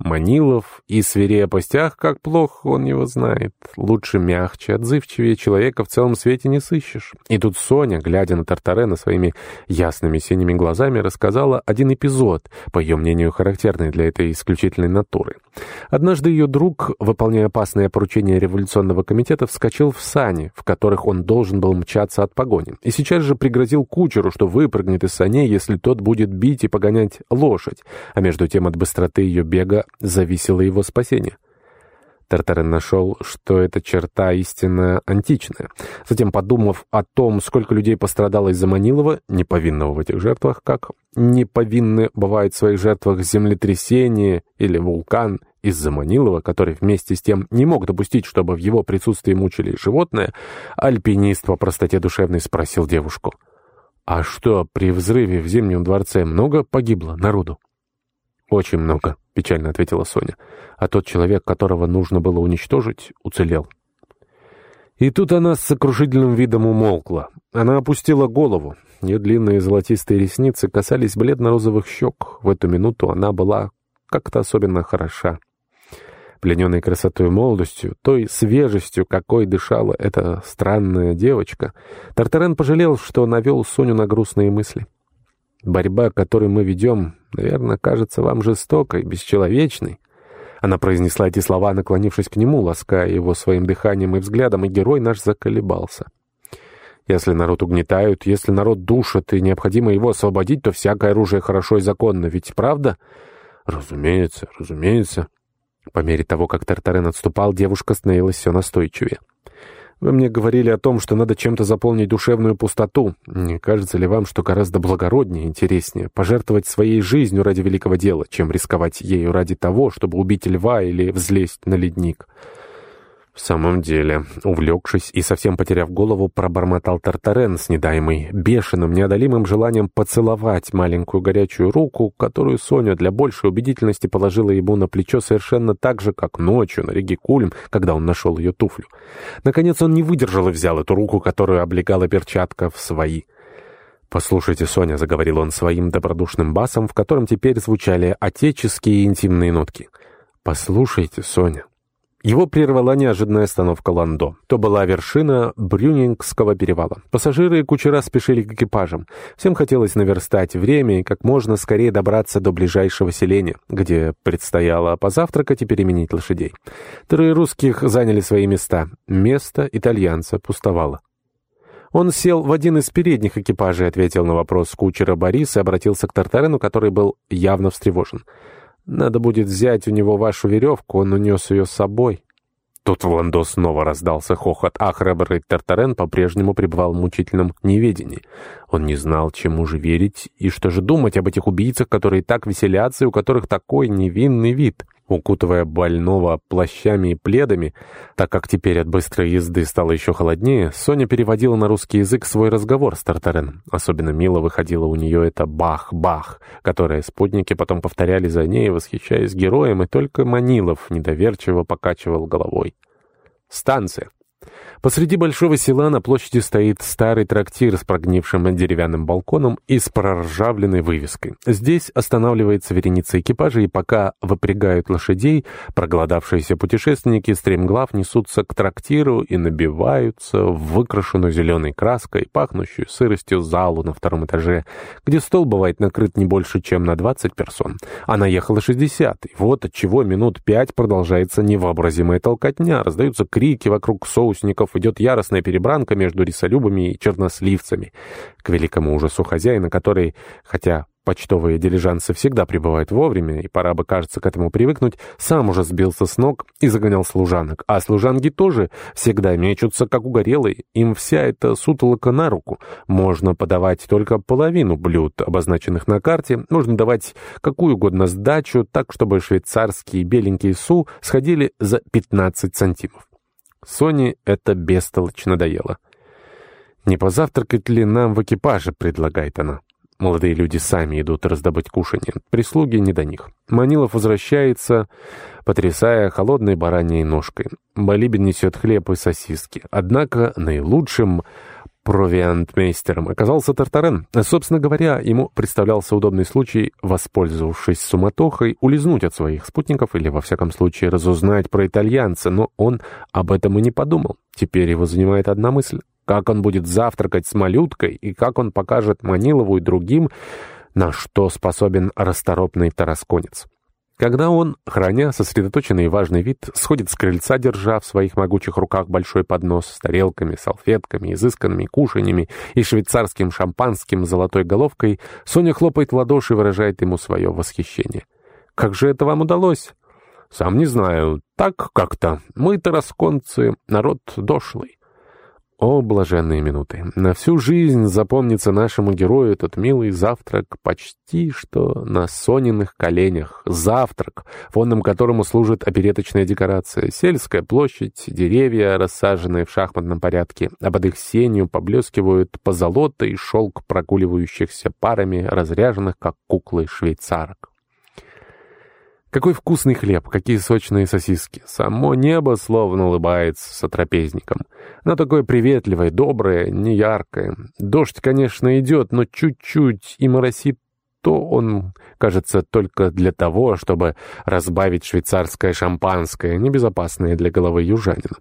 Манилов и свирепость, ах, как плохо он его знает. Лучше мягче, отзывчивее человека в целом свете не сыщешь. И тут Соня, глядя на Тартарена своими ясными синими глазами, рассказала один эпизод, по ее мнению, характерный для этой исключительной натуры. Однажды ее друг, выполняя опасное поручение революционного комитета, вскочил в сани, в которых он должен был мчаться от погони, и сейчас же пригрозил кучеру, что выпрыгнет из саней, если тот будет бить и погонять лошадь, а между тем от быстроты ее бега зависело его спасение. Тартарен нашел, что эта черта истинно античная. Затем, подумав о том, сколько людей пострадало из-за Манилова, неповинного в этих жертвах, как неповинны бывают в своих жертвах землетрясение или вулкан из-за Манилова, который вместе с тем не мог допустить, чтобы в его присутствии мучили животное, альпинист по простоте душевной спросил девушку, «А что, при взрыве в Зимнем дворце много погибло народу?» «Очень много», — печально ответила Соня. «А тот человек, которого нужно было уничтожить, уцелел». И тут она с сокрушительным видом умолкла. Она опустила голову. Ее длинные золотистые ресницы касались бледно-розовых щек. В эту минуту она была как-то особенно хороша. Плененной красотой и молодостью, той свежестью, какой дышала эта странная девочка, Тартарен пожалел, что навел Соню на грустные мысли. Борьба, которую мы ведем, наверное, кажется вам жестокой, бесчеловечной. Она произнесла эти слова, наклонившись к нему, лаская его своим дыханием и взглядом, и герой наш заколебался. Если народ угнетают, если народ душит, и необходимо его освободить, то всякое оружие хорошо и законно, ведь правда? Разумеется, разумеется. По мере того, как Тартарен отступал, девушка становилась все настойчивее. Вы мне говорили о том, что надо чем-то заполнить душевную пустоту. Не кажется ли вам, что гораздо благороднее, интереснее пожертвовать своей жизнью ради великого дела, чем рисковать ею ради того, чтобы убить льва или взлезть на ледник?» В самом деле, увлекшись и совсем потеряв голову, пробормотал Тартарен с недаемой, бешеным, неодолимым желанием поцеловать маленькую горячую руку, которую Соня для большей убедительности положила ему на плечо совершенно так же, как ночью на реге Кульм, когда он нашел ее туфлю. Наконец он не выдержал и взял эту руку, которую облегала перчатка, в свои. «Послушайте, Соня», — заговорил он своим добродушным басом, в котором теперь звучали отеческие интимные нотки. «Послушайте, Соня». Его прервала неожиданная остановка Ландо. То была вершина Брюнингского перевала. Пассажиры и кучера спешили к экипажам. Всем хотелось наверстать время и как можно скорее добраться до ближайшего селения, где предстояло позавтракать и переменить лошадей. Трое русских заняли свои места. Место итальянца пустовало. Он сел в один из передних экипажей, ответил на вопрос кучера Борис и обратился к Тартарену, который был явно встревожен. Надо будет взять у него вашу веревку, он унес ее с собой». Тут в Ландо снова раздался хохот, а храбрый Тартарен по-прежнему пребывал в мучительном неведении. Он не знал, чему же верить и что же думать об этих убийцах, которые так веселятся и у которых такой невинный вид. Укутывая больного плащами и пледами, так как теперь от быстрой езды стало еще холоднее, Соня переводила на русский язык свой разговор с Тартареном. Особенно мило выходило у нее это «бах-бах», которое спутники потом повторяли за ней, восхищаясь героем, и только Манилов недоверчиво покачивал головой. «Станция». Посреди большого села на площади стоит старый трактир с прогнившим деревянным балконом и с проржавленной вывеской. Здесь останавливается вереница экипажа, и пока выпрягают лошадей, проголодавшиеся путешественники стремглав несутся к трактиру и набиваются в выкрашенную зеленой краской, пахнущую сыростью залу на втором этаже, где стол бывает накрыт не больше, чем на 20 персон. А наехало 60, и вот от чего минут пять продолжается невообразимая толкотня, раздаются крики вокруг соусников, идет яростная перебранка между рисолюбами и черносливцами. К великому ужасу хозяина, который, хотя почтовые дилижансы всегда прибывают вовремя, и пора бы, кажется, к этому привыкнуть, сам уже сбился с ног и загонял служанок. А служанки тоже всегда мечутся, как угорелые. Им вся эта сутолока на руку. Можно подавать только половину блюд, обозначенных на карте. Можно давать какую угодно сдачу, так, чтобы швейцарские беленькие су сходили за 15 сантимов. Соне это бестолочь надоело. «Не позавтракать ли нам в экипаже?» — предлагает она. Молодые люди сами идут раздобыть кушанье. Прислуги не до них. Манилов возвращается, потрясая холодной бараньей ножкой. Балибин несет хлеб и сосиски. Однако наилучшим провиантмейстером оказался Тартарен. Собственно говоря, ему представлялся удобный случай, воспользовавшись суматохой, улизнуть от своих спутников или, во всяком случае, разузнать про итальянца, но он об этом и не подумал. Теперь его занимает одна мысль. Как он будет завтракать с малюткой и как он покажет Манилову и другим, на что способен расторопный тарасконец. Когда он, храня сосредоточенный и важный вид, сходит с крыльца, держа в своих могучих руках большой поднос с тарелками, салфетками, изысканными кушаньями и швейцарским шампанским золотой головкой, Соня хлопает в ладоши и выражает ему свое восхищение. «Как же это вам удалось?» «Сам не знаю. Так как-то. Мы, тарасконцы, народ дошлый». О, блаженные минуты! На всю жизнь запомнится нашему герою этот милый завтрак почти что на Сониных коленях. Завтрак, фоном которому служит опереточная декорация. Сельская площадь, деревья, рассаженные в шахматном порядке, а под их сенью поблескивают позолота и шелк прогуливающихся парами, разряженных, как куклы швейцарок. Какой вкусный хлеб, какие сочные сосиски. Само небо словно улыбается сотрапезником. Оно такое приветливое, доброе, неяркое. Дождь, конечно, идет, но чуть-чуть и моросит то он, кажется, только для того, чтобы разбавить швейцарское шампанское, небезопасное для головы южанина.